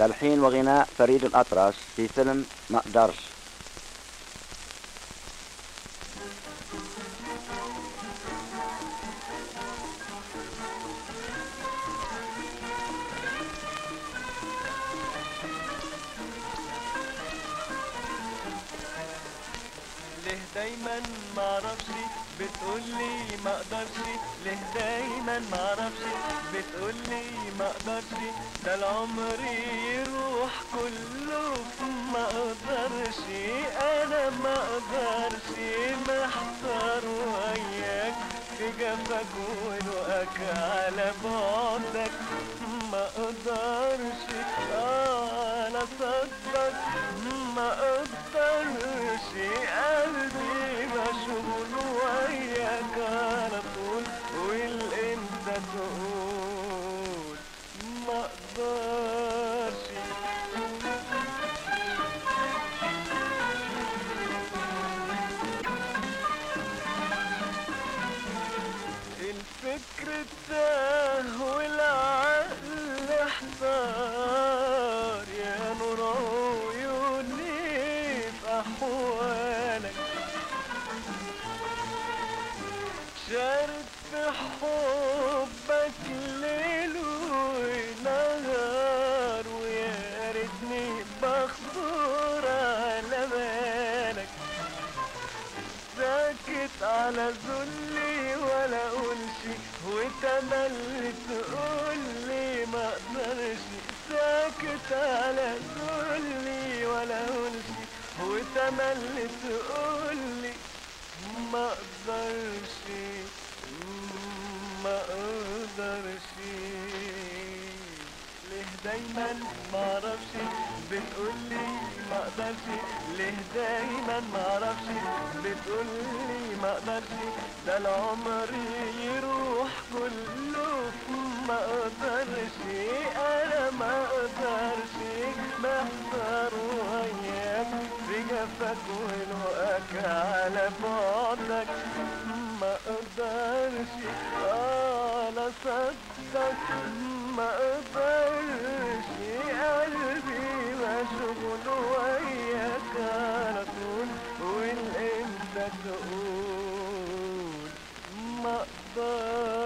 تلحين وغناء فريد الأطرش في فيلم ما أقدرش دايما معرفش بتقولي ما أقدرش. ليه دايما معرفش بتقولي ما أقدرش. ده العمر يروح كله ما أقدرش. أنا ما أقدرش. محتار وياك في جفك ولقاك على بعدك. ما أقدرش. أنا صدق. ما أقدرش الفكر تاه والعقل احتار يا نور عيوني في احوالك شارد في حبك ليل ونهار ويا ريتني بخطر على بالك. ساكت على ذلي ولا اقولش وتملي تقولي ما أقدرش. ساكت على ذلي ولا اقولش وتملي تقولي ما أقدرش. ما أقدرش. دايما معرفش بتقولي ما أقدرش. ليه دايما معرفش بتقولي ما أقدرش. ده العمر يروح كله ما أقدرش. أنا ما أقدرش. وياك في جفك ولقاك على بعدك أنا صدق ما أقدرش قلبي مشغول وياك على طول والانت تقول ما أقدرش